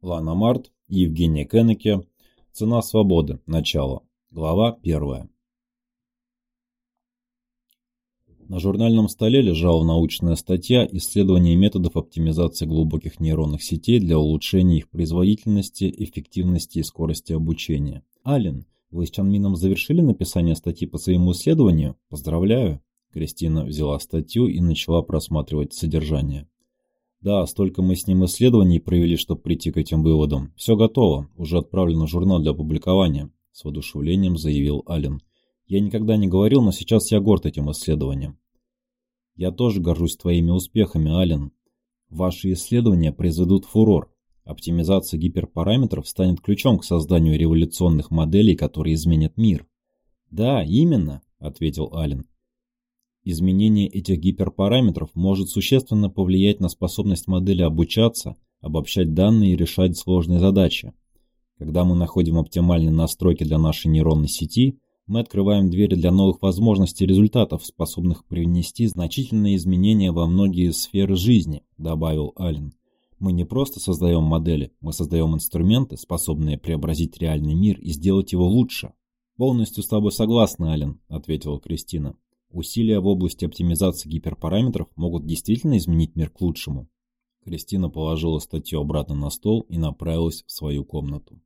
Лана Март, Евгения Кеннеке. Цена свободы. Начало. Глава первая. На журнальном столе лежала научная статья «Исследование методов оптимизации глубоких нейронных сетей для улучшения их производительности, эффективности и скорости обучения». Ален, вы с Чанмином завершили написание статьи по своему исследованию? Поздравляю. Кристина взяла статью и начала просматривать содержание. Да, столько мы с ним исследований провели, чтобы прийти к этим выводам. Все готово, уже отправлено в журнал для публикования, с воодушевлением заявил Ален. Я никогда не говорил, но сейчас я горд этим исследованием. Я тоже горжусь твоими успехами, Ален. Ваши исследования произведут фурор. Оптимизация гиперпараметров станет ключом к созданию революционных моделей, которые изменят мир. Да, именно, ответил Ален. Изменение этих гиперпараметров может существенно повлиять на способность модели обучаться, обобщать данные и решать сложные задачи. Когда мы находим оптимальные настройки для нашей нейронной сети, мы открываем двери для новых возможностей и результатов, способных привнести значительные изменения во многие сферы жизни, добавил Аллен. Мы не просто создаем модели, мы создаем инструменты, способные преобразить реальный мир и сделать его лучше. Полностью с тобой согласна, Ален, ответила Кристина. Усилия в области оптимизации гиперпараметров могут действительно изменить мир к лучшему. Кристина положила статью обратно на стол и направилась в свою комнату.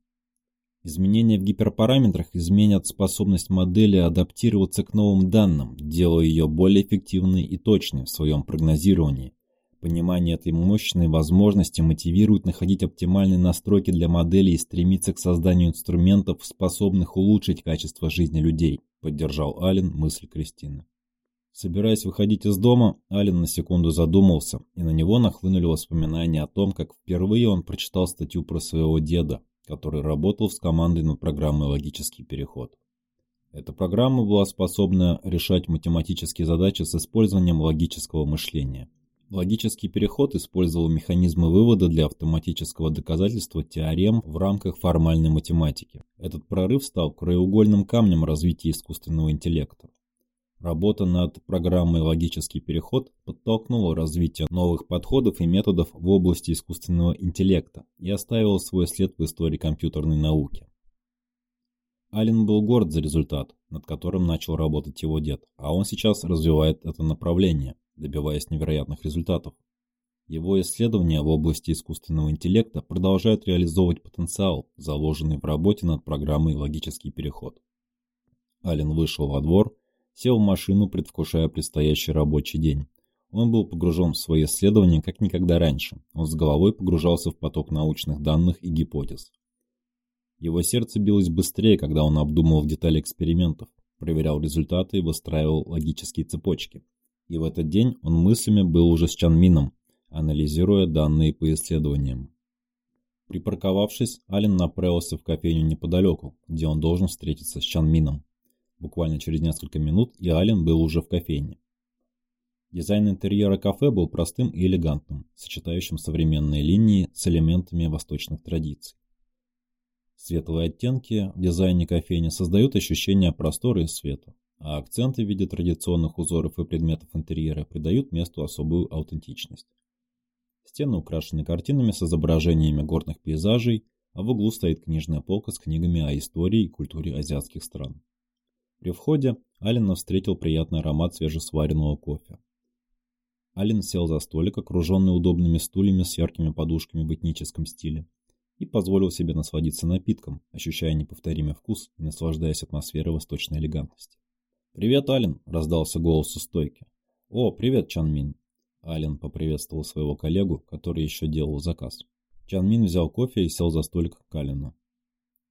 Изменения в гиперпараметрах изменят способность модели адаптироваться к новым данным, делая ее более эффективной и точной в своем прогнозировании. Понимание этой мощной возможности мотивирует находить оптимальные настройки для модели и стремиться к созданию инструментов, способных улучшить качество жизни людей, поддержал Ален мысль Кристины. Собираясь выходить из дома, Ален на секунду задумался, и на него нахлынули воспоминания о том, как впервые он прочитал статью про своего деда, который работал с командой над программой «Логический переход». Эта программа была способна решать математические задачи с использованием логического мышления. Логический переход использовал механизмы вывода для автоматического доказательства теорем в рамках формальной математики. Этот прорыв стал краеугольным камнем развития искусственного интеллекта. Работа над программой «Логический переход» подтолкнула развитие новых подходов и методов в области искусственного интеллекта и оставила свой след в истории компьютерной науки. Ален был горд за результат, над которым начал работать его дед, а он сейчас развивает это направление, добиваясь невероятных результатов. Его исследования в области искусственного интеллекта продолжают реализовывать потенциал, заложенный в работе над программой «Логический переход». Ален вышел во двор Сел в машину, предвкушая предстоящий рабочий день. Он был погружен в свои исследования как никогда раньше. Он с головой погружался в поток научных данных и гипотез. Его сердце билось быстрее, когда он обдумывал детали экспериментов, проверял результаты и выстраивал логические цепочки. И в этот день он мыслями был уже с Чанмином, анализируя данные по исследованиям. Припарковавшись, Ален направился в кофейню неподалеку, где он должен встретиться с Чанмином. Буквально через несколько минут и Ален был уже в кофейне. Дизайн интерьера кафе был простым и элегантным, сочетающим современные линии с элементами восточных традиций. Светлые оттенки в дизайне кофейни создают ощущение простора и света, а акценты в виде традиционных узоров и предметов интерьера придают месту особую аутентичность. Стены украшены картинами с изображениями горных пейзажей, а в углу стоит книжная полка с книгами о истории и культуре азиатских стран. При входе Алина встретил приятный аромат свежесваренного кофе. Алин сел за столик, окруженный удобными стульями с яркими подушками в этническом стиле, и позволил себе насладиться напитком, ощущая неповторимый вкус и наслаждаясь атмосферой восточной элегантности. «Привет, Алин!» – раздался голос у стойки. «О, привет, Чанмин!» Алин поприветствовал своего коллегу, который еще делал заказ. Чанмин взял кофе и сел за столик к Алину.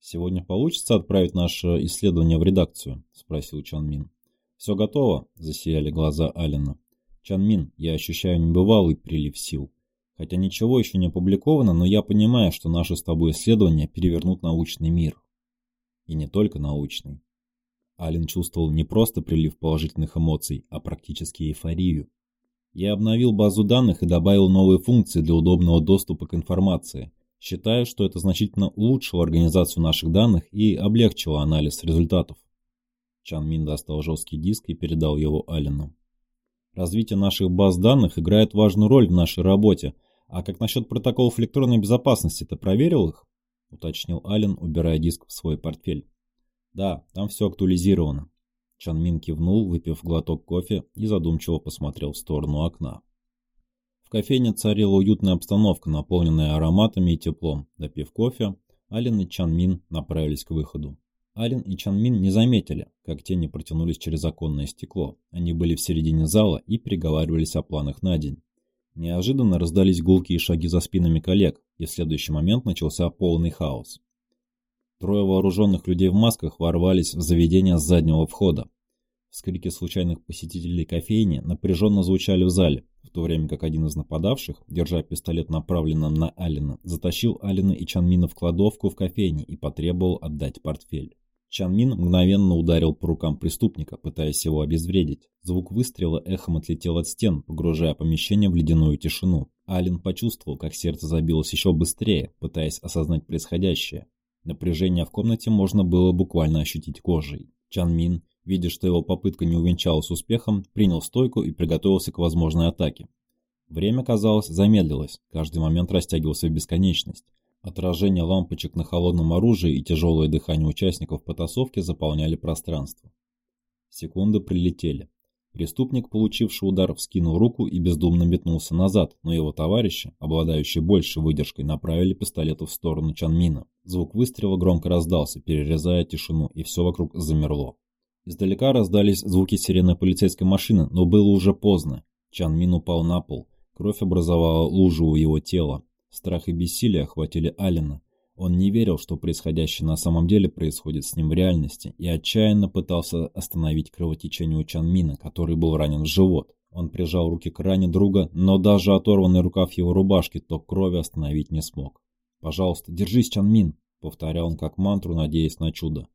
«Сегодня получится отправить наше исследование в редакцию?» – спросил Чан Мин. «Все готово?» – засияли глаза Алина. «Чан Мин, я ощущаю небывалый прилив сил. Хотя ничего еще не опубликовано, но я понимаю, что наши с тобой исследования перевернут научный мир. И не только научный». Ален чувствовал не просто прилив положительных эмоций, а практически эйфорию. Я обновил базу данных и добавил новые функции для удобного доступа к информации – Считаю, что это значительно улучшило организацию наших данных и облегчило анализ результатов. Чан Мин достал жесткий диск и передал его Аллену. Развитие наших баз данных играет важную роль в нашей работе, «А как насчет протоколов электронной безопасности, ты проверил их?» – уточнил Ален, убирая диск в свой портфель. «Да, там все актуализировано». Чан Мин кивнул, выпив глоток кофе и задумчиво посмотрел в сторону окна. Кофейне царила уютная обстановка, наполненная ароматами и теплом. Допив кофе, Ален и Чан Мин направились к выходу. Ален и Чан Мин не заметили, как тени протянулись через оконное стекло. Они были в середине зала и переговаривались о планах на день. Неожиданно раздались гулкие шаги за спинами коллег, и в следующий момент начался полный хаос. Трое вооруженных людей в масках ворвались в заведение с заднего входа. Вскрики случайных посетителей кофейни напряженно звучали в зале, в то время как один из нападавших, держа пистолет направленным на Алина, затащил Алина и Чанмина в кладовку в кофейне и потребовал отдать портфель. Чанмин мгновенно ударил по рукам преступника, пытаясь его обезвредить. Звук выстрела эхом отлетел от стен, погружая помещение в ледяную тишину. Ален почувствовал, как сердце забилось еще быстрее, пытаясь осознать происходящее. Напряжение в комнате можно было буквально ощутить кожей. Чанмин, видя, что его попытка не увенчалась успехом, принял стойку и приготовился к возможной атаке. Время, казалось, замедлилось, каждый момент растягивался в бесконечность. Отражение лампочек на холодном оружии и тяжелое дыхание участников потасовки заполняли пространство. Секунды прилетели. Преступник, получивший удар, вскинул руку и бездумно метнулся назад, но его товарищи, обладающие большей выдержкой, направили пистолеты в сторону Чанмина. Звук выстрела громко раздался, перерезая тишину, и все вокруг замерло. Издалека раздались звуки сирены полицейской машины, но было уже поздно. Чанмин упал на пол. Кровь образовала лужу у его тела. Страх и бессилие охватили Алина. Он не верил, что происходящее на самом деле происходит с ним в реальности, и отчаянно пытался остановить кровотечение у Чанмина, который был ранен в живот. Он прижал руки к ране друга, но даже оторванный рукав его рубашки ток крови остановить не смог. «Пожалуйста, держись, Чанмин!» — повторял он как мантру, надеясь на чудо.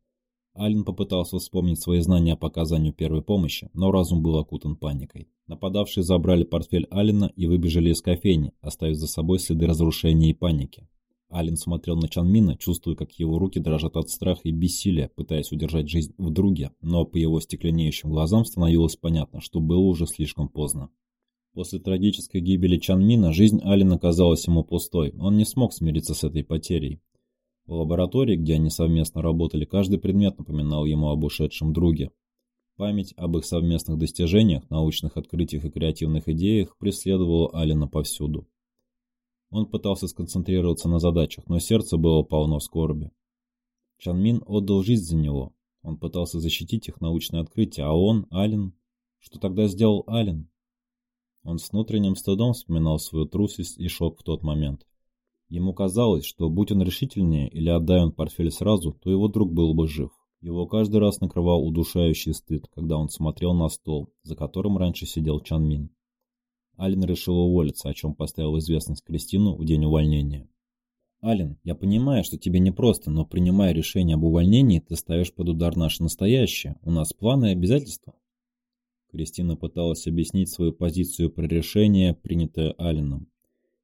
Ален попытался вспомнить свои знания по оказанию первой помощи, но разум был окутан паникой. Нападавшие забрали портфель Алина и выбежали из кофейни, оставив за собой следы разрушения и паники. Ален смотрел на Чанмина, чувствуя, как его руки дрожат от страха и бессилия, пытаясь удержать жизнь в друге, но по его стекленеющим глазам становилось понятно, что было уже слишком поздно. После трагической гибели Чанмина жизнь Алина казалась ему пустой, он не смог смириться с этой потерей. В лаборатории, где они совместно работали, каждый предмет напоминал ему об ушедшем друге. Память об их совместных достижениях, научных открытиях и креативных идеях преследовала Алина повсюду. Он пытался сконцентрироваться на задачах, но сердце было полно скорби. Чанмин отдал жизнь за него. Он пытался защитить их научное открытие, а он, Ален... Что тогда сделал Ален? Он с внутренним стыдом вспоминал свою трусость и шок в тот момент. Ему казалось, что будь он решительнее или отдай он портфель сразу, то его друг был бы жив. Его каждый раз накрывал удушающий стыд, когда он смотрел на стол, за которым раньше сидел Чан Мин. Ален решил уволиться, о чем поставил известность Кристину в день увольнения. «Ален, я понимаю, что тебе непросто, но принимая решение об увольнении, ты ставишь под удар наше настоящее. У нас планы и обязательства». Кристина пыталась объяснить свою позицию про решение, принятое Аленом.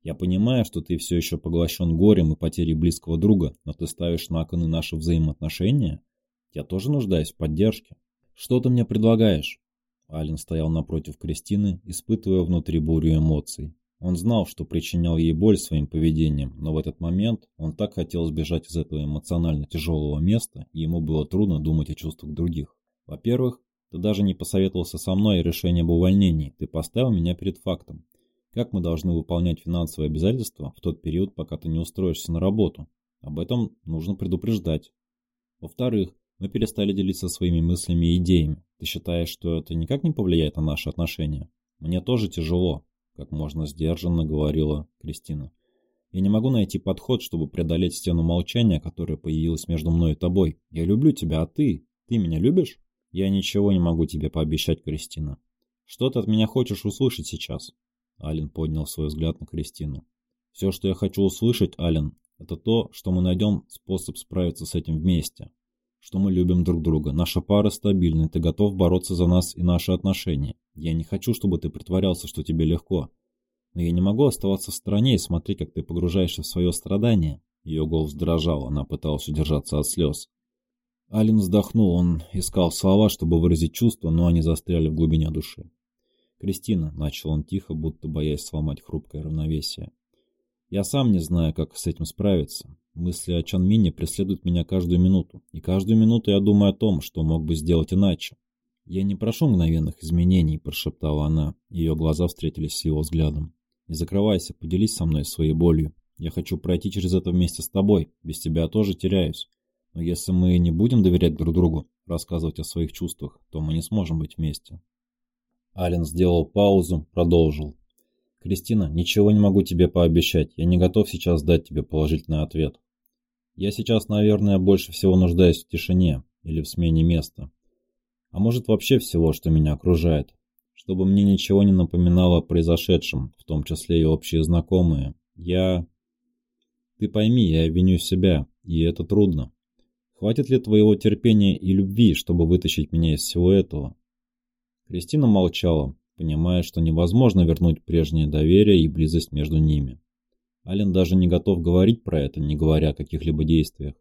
Я понимаю, что ты все еще поглощен горем и потерей близкого друга, но ты ставишь на кон и наши взаимоотношения. Я тоже нуждаюсь в поддержке. Что ты мне предлагаешь? Ален стоял напротив Кристины, испытывая внутри бурю эмоций. Он знал, что причинял ей боль своим поведением, но в этот момент он так хотел сбежать из этого эмоционально тяжелого места, и ему было трудно думать о чувствах других. Во-первых, ты даже не посоветовался со мной о решении об увольнении, ты поставил меня перед фактом. Как мы должны выполнять финансовые обязательства в тот период, пока ты не устроишься на работу? Об этом нужно предупреждать. Во-вторых, мы перестали делиться своими мыслями и идеями. Ты считаешь, что это никак не повлияет на наши отношения? Мне тоже тяжело, как можно сдержанно говорила Кристина. Я не могу найти подход, чтобы преодолеть стену молчания, которая появилась между мной и тобой. Я люблю тебя, а ты? Ты меня любишь? Я ничего не могу тебе пообещать, Кристина. Что ты от меня хочешь услышать сейчас? Ален поднял свой взгляд на Кристину. «Все, что я хочу услышать, Ален, это то, что мы найдем способ справиться с этим вместе. Что мы любим друг друга. Наша пара стабильна, ты готов бороться за нас и наши отношения. Я не хочу, чтобы ты притворялся, что тебе легко. Но я не могу оставаться в стороне и смотреть, как ты погружаешься в свое страдание». Ее голос дрожал, она пыталась удержаться от слез. Ален вздохнул, он искал слова, чтобы выразить чувства, но они застряли в глубине души. «Кристина», — начал он тихо, будто боясь сломать хрупкое равновесие, Я сам не знаю, как с этим справиться. Мысли о Чанмине преследуют меня каждую минуту, и каждую минуту я думаю о том, что мог бы сделать иначе. «Я не прошу мгновенных изменений», – прошептала она. Ее глаза встретились с его взглядом. «Не закрывайся, поделись со мной своей болью. Я хочу пройти через это вместе с тобой. Без тебя тоже теряюсь. Но если мы не будем доверять друг другу, рассказывать о своих чувствах, то мы не сможем быть вместе». Ален сделал паузу, продолжил. «Кристина, ничего не могу тебе пообещать. Я не готов сейчас дать тебе положительный ответ. Я сейчас, наверное, больше всего нуждаюсь в тишине или в смене места. А может вообще всего, что меня окружает. Чтобы мне ничего не напоминало о произошедшем, в том числе и общие знакомые. Я... Ты пойми, я виню себя, и это трудно. Хватит ли твоего терпения и любви, чтобы вытащить меня из всего этого? Кристина молчала, понимая, что невозможно вернуть прежнее доверие и близость между ними. Ален даже не готов говорить про это, не говоря о каких-либо действиях.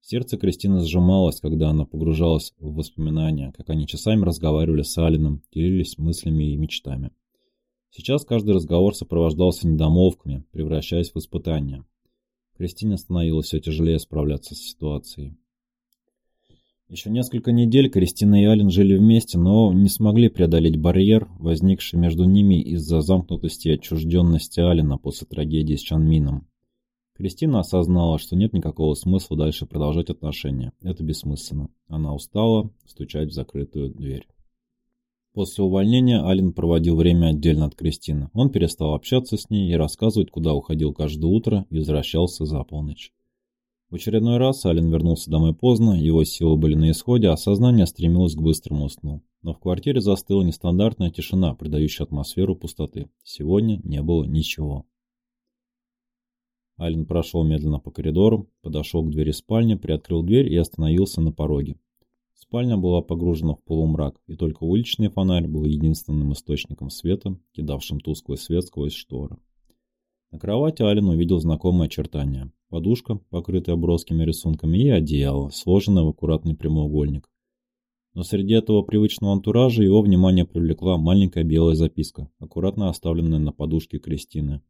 Сердце Кристины сжималось, когда она погружалась в воспоминания, как они часами разговаривали с Алином, делились мыслями и мечтами. Сейчас каждый разговор сопровождался недомолвками, превращаясь в испытания. Кристине становилось все тяжелее справляться с ситуацией. Еще несколько недель Кристина и Ален жили вместе, но не смогли преодолеть барьер, возникший между ними из-за замкнутости и отчужденности Алина после трагедии с Чанмином. Кристина осознала, что нет никакого смысла дальше продолжать отношения. Это бессмысленно. Она устала стучать в закрытую дверь. После увольнения Ален проводил время отдельно от Кристины. Он перестал общаться с ней и рассказывать, куда уходил каждое утро и возвращался за полночь. В очередной раз Ален вернулся домой поздно, его силы были на исходе, а сознание стремилось к быстрому сну. Но в квартире застыла нестандартная тишина, придающая атмосферу пустоты. Сегодня не было ничего. Ален прошел медленно по коридору, подошел к двери спальни, приоткрыл дверь и остановился на пороге. Спальня была погружена в полумрак, и только уличный фонарь был единственным источником света, кидавшим тусклый свет сквозь шторы. На кровати Ален увидел знакомые очертания. Подушка, покрытая броскими рисунками, и одеяло, сложенное в аккуратный прямоугольник. Но среди этого привычного антуража его внимание привлекла маленькая белая записка, аккуратно оставленная на подушке Кристины.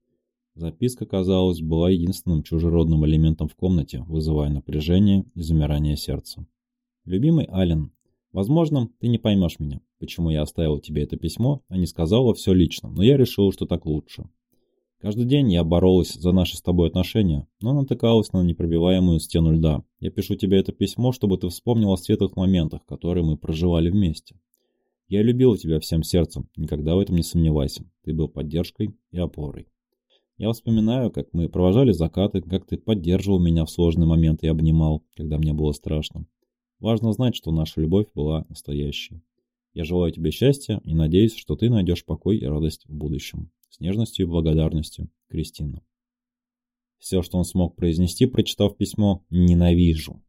Записка, казалось, была единственным чужеродным элементом в комнате, вызывая напряжение и замирание сердца. «Любимый Ален, возможно, ты не поймешь меня, почему я оставил тебе это письмо, а не сказала все лично, но я решил, что так лучше. Каждый день я боролась за наши с тобой отношения, но натыкалась на непробиваемую стену льда. Я пишу тебе это письмо, чтобы ты вспомнил о светлых моментах, которые мы проживали вместе. Я любил тебя всем сердцем, никогда в этом не сомневайся. Ты был поддержкой и опорой. Я вспоминаю, как мы провожали закаты, как ты поддерживал меня в сложный момент и обнимал, когда мне было страшно. Важно знать, что наша любовь была настоящей. Я желаю тебе счастья и надеюсь, что ты найдешь покой и радость в будущем. С нежностью и благодарностью, Кристина. Все, что он смог произнести, прочитав письмо «ненавижу».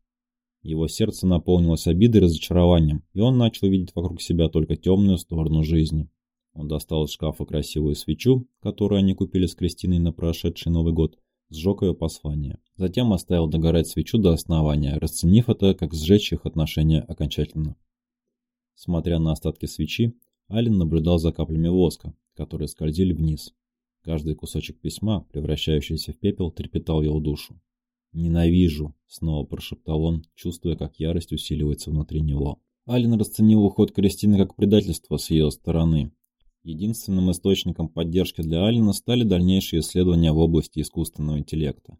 Его сердце наполнилось обидой и разочарованием, и он начал видеть вокруг себя только темную сторону жизни. Он достал из шкафа красивую свечу, которую они купили с Кристиной на прошедший Новый год, сжег ее послание. Затем оставил догорать свечу до основания, расценив это как сжечь их отношения окончательно. Смотря на остатки свечи, Ален наблюдал за каплями воска, которые скользили вниз. Каждый кусочек письма, превращающийся в пепел, трепетал его душу. «Ненавижу!» — снова прошептал он, чувствуя, как ярость усиливается внутри него. Ален расценил уход Кристины как предательство с ее стороны. Единственным источником поддержки для Алина стали дальнейшие исследования в области искусственного интеллекта.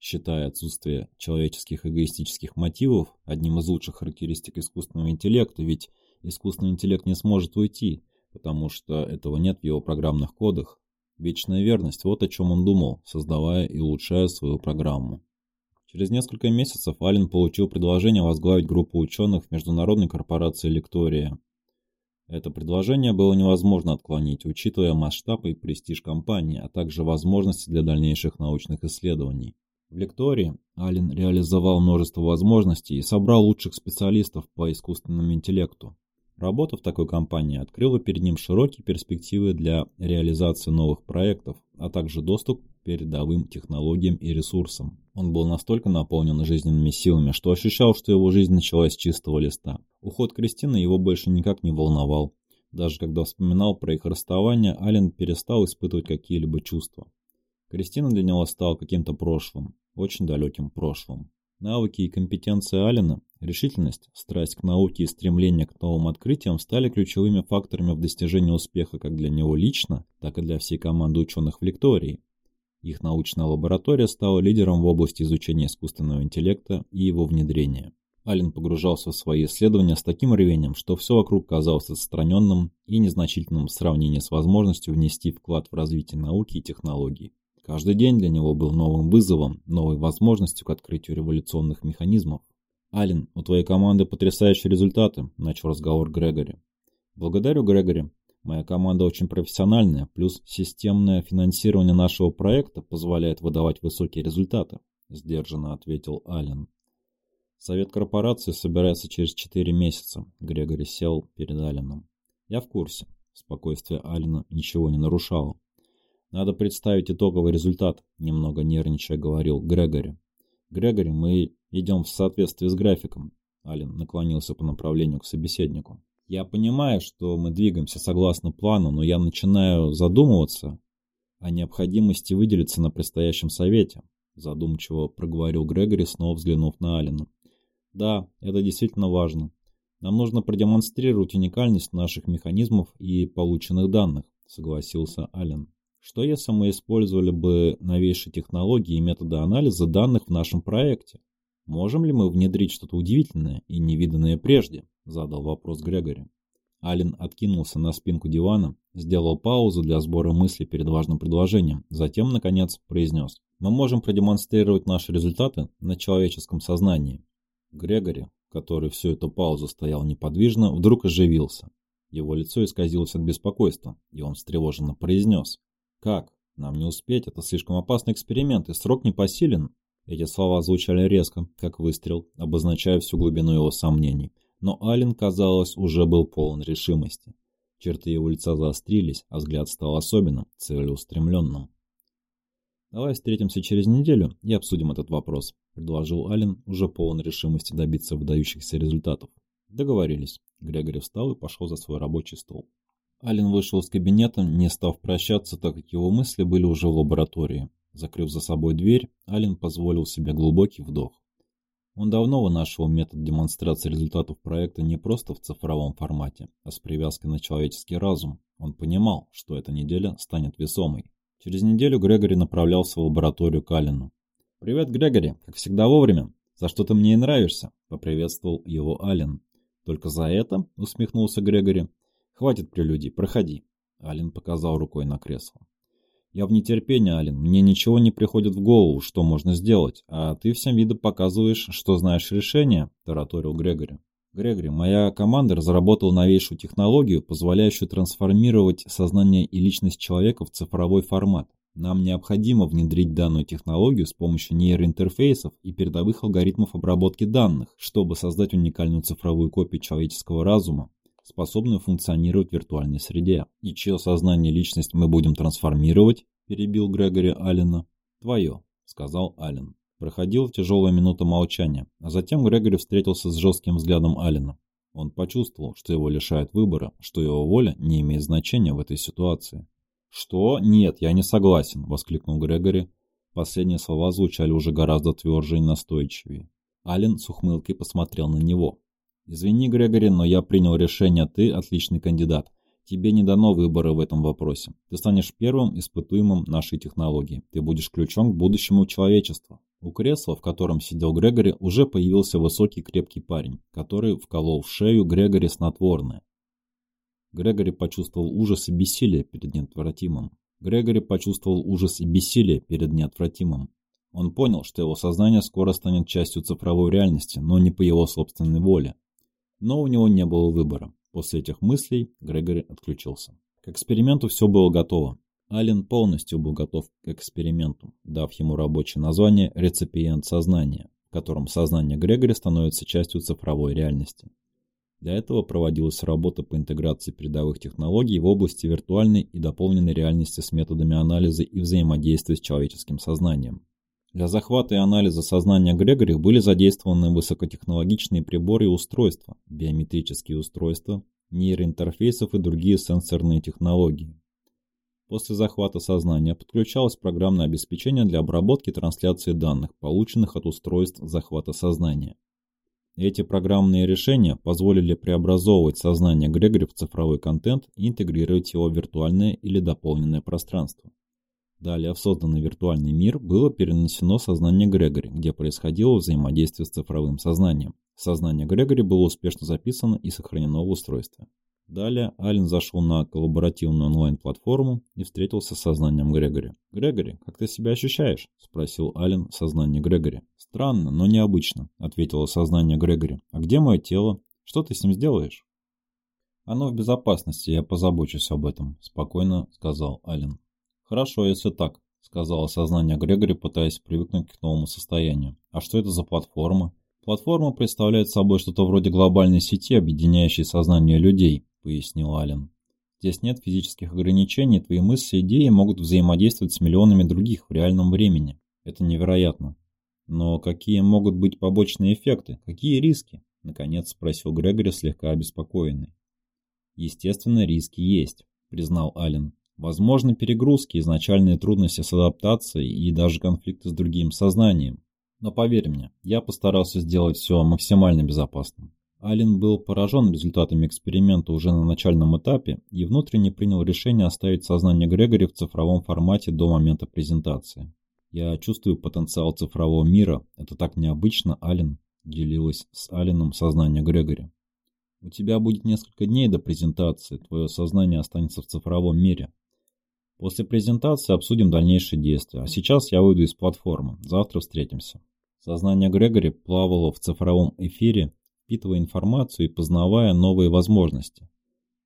Считая отсутствие человеческих эгоистических мотивов одним из лучших характеристик искусственного интеллекта, ведь искусственный интеллект не сможет уйти, потому что этого нет в его программных кодах. Вечная верность – вот о чем он думал, создавая и улучшая свою программу. Через несколько месяцев Аллен получил предложение возглавить группу ученых в международной корпорации «Лектория». Это предложение было невозможно отклонить, учитывая масштаб и престиж компании, а также возможности для дальнейших научных исследований. В лектории Аллен реализовал множество возможностей и собрал лучших специалистов по искусственному интеллекту. Работа в такой компании открыла перед ним широкие перспективы для реализации новых проектов, а также доступ к передовым технологиям и ресурсам. Он был настолько наполнен жизненными силами, что ощущал, что его жизнь началась с чистого листа. Уход Кристины его больше никак не волновал. Даже когда вспоминал про их расставание, Ален перестал испытывать какие-либо чувства. Кристина для него стала каким-то прошлым, очень далеким прошлым. Навыки и компетенции Алина, решительность, страсть к науке и стремление к новым открытиям стали ключевыми факторами в достижении успеха как для него лично, так и для всей команды ученых в Лектории. Их научная лаборатория стала лидером в области изучения искусственного интеллекта и его внедрения. Ален погружался в свои исследования с таким рвением, что все вокруг казалось отстраненным и незначительным в сравнении с возможностью внести вклад в развитие науки и технологий. Каждый день для него был новым вызовом, новой возможностью к открытию революционных механизмов. «Ален, у твоей команды потрясающие результаты», – начал разговор Грегори. «Благодарю, Грегори. Моя команда очень профессиональная, плюс системное финансирование нашего проекта позволяет выдавать высокие результаты», – сдержанно ответил Ален. «Совет корпорации собирается через 4 месяца», – Грегори сел перед Аленом. «Я в курсе». Спокойствие Алина ничего не нарушало. Надо представить итоговый результат, немного нервничая говорил Грегори. Грегори, мы идем в соответствии с графиком. Ален наклонился по направлению к собеседнику. Я понимаю, что мы двигаемся согласно плану, но я начинаю задумываться о необходимости выделиться на предстоящем совете, задумчиво проговорил Грегори, снова взглянув на Алина. Да, это действительно важно. Нам нужно продемонстрировать уникальность наших механизмов и полученных данных, согласился Ален. Что если мы использовали бы новейшие технологии и методы анализа данных в нашем проекте? Можем ли мы внедрить что-то удивительное и невиданное прежде? Задал вопрос Грегори. Ален откинулся на спинку дивана, сделал паузу для сбора мыслей перед важным предложением, затем, наконец, произнес. Мы можем продемонстрировать наши результаты на человеческом сознании. Грегори, который всю эту паузу стоял неподвижно, вдруг оживился. Его лицо исказилось от беспокойства, и он встревоженно произнес. «Как? Нам не успеть, это слишком опасный эксперимент, и срок непосилен». Эти слова звучали резко, как выстрел, обозначая всю глубину его сомнений. Но Ален, казалось, уже был полон решимости. Черты его лица заострились, а взгляд стал особенно целеустремленным. «Давай встретимся через неделю и обсудим этот вопрос», – предложил Ален, уже полон решимости добиться выдающихся результатов. Договорились. Грегори встал и пошел за свой рабочий стол. Ален вышел из кабинета, не став прощаться, так как его мысли были уже в лаборатории. Закрыв за собой дверь, Ален позволил себе глубокий вдох. Он давно вынашивал метод демонстрации результатов проекта не просто в цифровом формате, а с привязкой на человеческий разум. Он понимал, что эта неделя станет весомой. Через неделю Грегори направлялся в лабораторию к Алену. «Привет, Грегори, как всегда вовремя. За что ты мне и нравишься?» – поприветствовал его Ален. «Только за это?» – усмехнулся Грегори. Хватит прелюдий, проходи. Ален показал рукой на кресло. Я в нетерпении, Ален. Мне ничего не приходит в голову, что можно сделать, а ты всем видом показываешь, что знаешь решение, тараторил Грегори. Грегори, моя команда разработала новейшую технологию, позволяющую трансформировать сознание и личность человека в цифровой формат. Нам необходимо внедрить данную технологию с помощью нейроинтерфейсов и передовых алгоритмов обработки данных, чтобы создать уникальную цифровую копию человеческого разума, способную функционировать в виртуальной среде. И чье сознание и личность мы будем трансформировать? Перебил Грегори Аллена. Твое, сказал Аллен. Проходила тяжелая минута молчания, а затем Грегори встретился с жестким взглядом Аллена. Он почувствовал, что его лишают выбора, что его воля не имеет значения в этой ситуации. «Что? Нет, я не согласен!» – воскликнул Грегори. Последние слова звучали уже гораздо тверже и настойчивее. Аллен с ухмылкой посмотрел на него. Извини, Грегори, но я принял решение, ты отличный кандидат. Тебе не дано выбора в этом вопросе. Ты станешь первым испытуемым нашей технологии. Ты будешь ключом к будущему человечества. У кресла, в котором сидел Грегори, уже появился высокий крепкий парень, который вколол в шею Грегори снотворное. Грегори почувствовал ужас и бессилие перед неотвратимым. Грегори почувствовал ужас и бессилие перед неотвратимым. Он понял, что его сознание скоро станет частью цифровой реальности, но не по его собственной воле. Но у него не было выбора. После этих мыслей Грегори отключился. К эксперименту все было готово. Ален полностью был готов к эксперименту, дав ему рабочее название «реципиент сознания», в котором сознание Грегори становится частью цифровой реальности. Для этого проводилась работа по интеграции передовых технологий в области виртуальной и дополненной реальности с методами анализа и взаимодействия с человеческим сознанием. Для захвата и анализа сознания Грегори были задействованы высокотехнологичные приборы и устройства, биометрические устройства, нейроинтерфейсов и другие сенсорные технологии. После захвата сознания подключалось программное обеспечение для обработки и трансляции данных, полученных от устройств захвата сознания. Эти программные решения позволили преобразовывать сознание Грегори в цифровой контент и интегрировать его в виртуальное или дополненное пространство. Далее в созданный виртуальный мир было перенесено сознание Грегори, где происходило взаимодействие с цифровым сознанием. Сознание Грегори было успешно записано и сохранено в устройстве. Далее Ален зашел на коллаборативную онлайн-платформу и встретился с сознанием Грегори. «Грегори, как ты себя ощущаешь?» – спросил Ален сознание Грегори. «Странно, но необычно», – ответило сознание Грегори. «А где мое тело? Что ты с ним сделаешь?» «Оно в безопасности, я позабочусь об этом», – спокойно сказал Ален. «Хорошо, если так», – сказала сознание Грегори, пытаясь привыкнуть к новому состоянию. «А что это за платформа?» Платформа представляет собой что-то вроде глобальной сети, объединяющей сознание людей, — пояснил Ален. «Здесь нет физических ограничений, твои мысли и идеи могут взаимодействовать с миллионами других в реальном времени. Это невероятно. Но какие могут быть побочные эффекты? Какие риски?» — наконец спросил Грегори, слегка обеспокоенный. «Естественно, риски есть», — признал Ален. «Возможны перегрузки, изначальные трудности с адаптацией и даже конфликты с другим сознанием. Но поверь мне, я постарался сделать все максимально безопасным. Ален был поражен результатами эксперимента уже на начальном этапе и внутренне принял решение оставить сознание Грегори в цифровом формате до момента презентации. «Я чувствую потенциал цифрового мира. Это так необычно, Ален», – делилась с Аленом сознание Грегори. «У тебя будет несколько дней до презентации, твое сознание останется в цифровом мире. После презентации обсудим дальнейшие действия, а сейчас я выйду из платформы. Завтра встретимся». Сознание Грегори плавало в цифровом эфире, впитывая информацию и познавая новые возможности.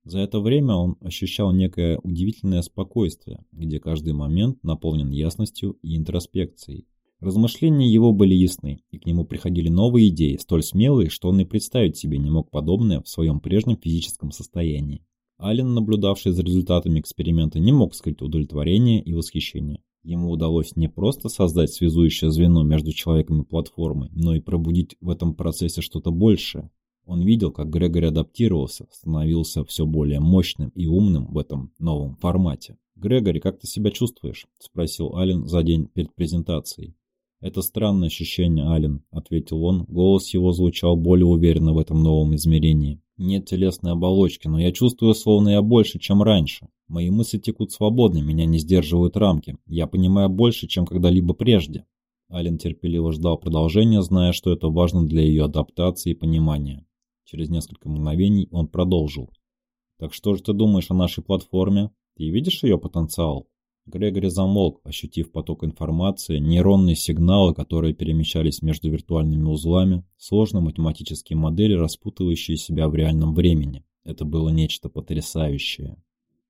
За это время он ощущал некое удивительное спокойствие, где каждый момент наполнен ясностью и интроспекцией. Размышления его были ясны, и к нему приходили новые идеи, столь смелые, что он и представить себе не мог подобное в своем прежнем физическом состоянии. Ален, наблюдавший за результатами эксперимента, не мог скрыть удовлетворение и восхищение. Ему удалось не просто создать связующее звено между человеком и платформой, но и пробудить в этом процессе что-то большее. Он видел, как Грегори адаптировался, становился все более мощным и умным в этом новом формате. «Грегори, как ты себя чувствуешь?» – спросил Ален за день перед презентацией. «Это странное ощущение, Ален», – ответил он. Голос его звучал более уверенно в этом новом измерении. «Нет телесной оболочки, но я чувствую, словно я больше, чем раньше. Мои мысли текут свободно, меня не сдерживают рамки. Я понимаю больше, чем когда-либо прежде. Ален терпеливо ждал продолжения, зная, что это важно для ее адаптации и понимания. Через несколько мгновений он продолжил. «Так что же ты думаешь о нашей платформе? Ты видишь ее потенциал?» Грегори замолк, ощутив поток информации, нейронные сигналы, которые перемещались между виртуальными узлами, сложные математические модели, распутывающие себя в реальном времени. Это было нечто потрясающее.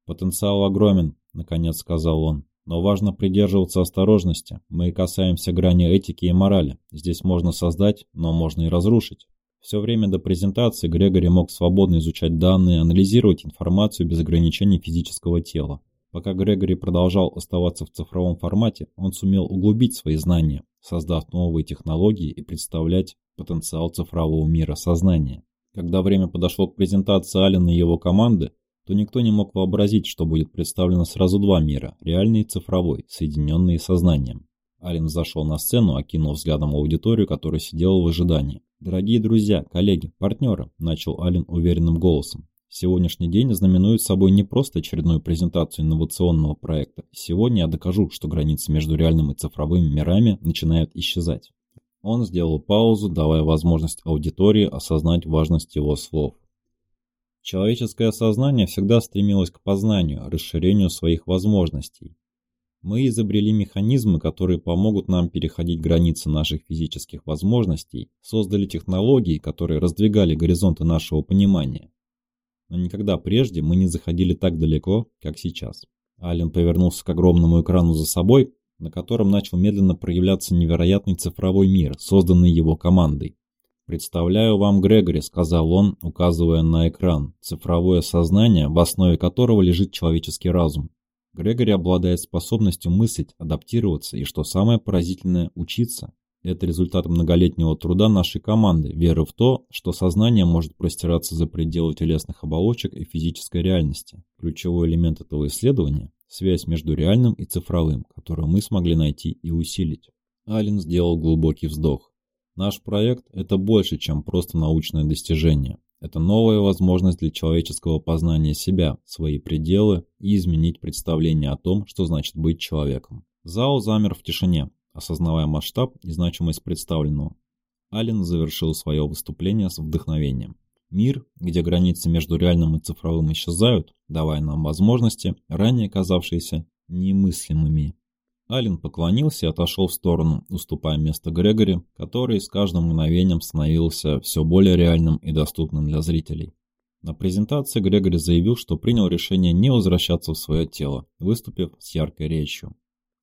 «Потенциал огромен», — наконец сказал он. «Но важно придерживаться осторожности. Мы касаемся грани этики и морали. Здесь можно создать, но можно и разрушить». Все время до презентации Грегори мог свободно изучать данные, анализировать информацию без ограничений физического тела. Пока Грегори продолжал оставаться в цифровом формате, он сумел углубить свои знания, создав новые технологии и представлять потенциал цифрового мира сознания. Когда время подошло к презентации Алина и его команды, то никто не мог вообразить, что будет представлено сразу два мира – реальный и цифровой, соединенные сознанием. Ален зашел на сцену, окинул взглядом аудиторию, которая сидела в ожидании. «Дорогие друзья, коллеги, партнеры», – начал Ален уверенным голосом. Сегодняшний день знаменует собой не просто очередную презентацию инновационного проекта. Сегодня я докажу, что границы между реальным и цифровыми мирами начинают исчезать. Он сделал паузу, давая возможность аудитории осознать важность его слов. Человеческое сознание всегда стремилось к познанию, расширению своих возможностей. Мы изобрели механизмы, которые помогут нам переходить границы наших физических возможностей, создали технологии, которые раздвигали горизонты нашего понимания. Но никогда прежде мы не заходили так далеко, как сейчас. Ален повернулся к огромному экрану за собой, на котором начал медленно проявляться невероятный цифровой мир, созданный его командой. «Представляю вам Грегори», — сказал он, указывая на экран, цифровое сознание, в основе которого лежит человеческий разум. Грегори обладает способностью мыслить, адаптироваться и, что самое поразительное, учиться. Это результат многолетнего труда нашей команды, веры в то, что сознание может простираться за пределы телесных оболочек и физической реальности. Ключевой элемент этого исследования связь между реальным и цифровым, которую мы смогли найти и усилить. Ален сделал глубокий вздох. Наш проект – это больше, чем просто научное достижение. Это новая возможность для человеческого познания себя, свои пределы и изменить представление о том, что значит быть человеком. Зал замер в тишине, осознавая масштаб и значимость представленного. Ален завершил свое выступление с вдохновением. Мир, где границы между реальным и цифровым исчезают, давая нам возможности, ранее казавшиеся немыслимыми. Ален поклонился и отошел в сторону, уступая место Грегори, который с каждым мгновением становился все более реальным и доступным для зрителей. На презентации Грегори заявил, что принял решение не возвращаться в свое тело, выступив с яркой речью.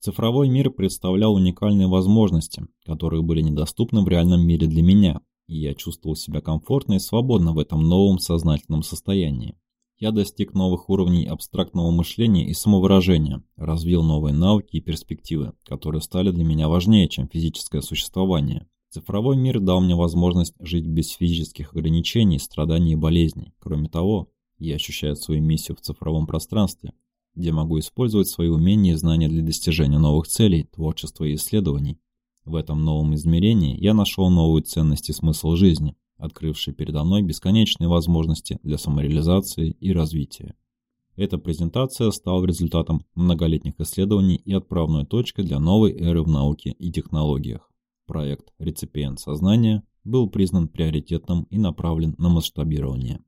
Цифровой мир представлял уникальные возможности, которые были недоступны в реальном мире для меня, и я чувствовал себя комфортно и свободно в этом новом сознательном состоянии. Я достиг новых уровней абстрактного мышления и самовыражения, развил новые навыки и перспективы, которые стали для меня важнее, чем физическое существование. Цифровой мир дал мне возможность жить без физических ограничений, страданий и болезней. Кроме того, я ощущаю свою миссию в цифровом пространстве, где могу использовать свои умения и знания для достижения новых целей, творчества и исследований. В этом новом измерении я нашел новую ценность и смысл жизни, открывший передо мной бесконечные возможности для самореализации и развития. Эта презентация стала результатом многолетних исследований и отправной точкой для новой эры в науке и технологиях. Проект «Реципиент сознания» был признан приоритетным и направлен на масштабирование.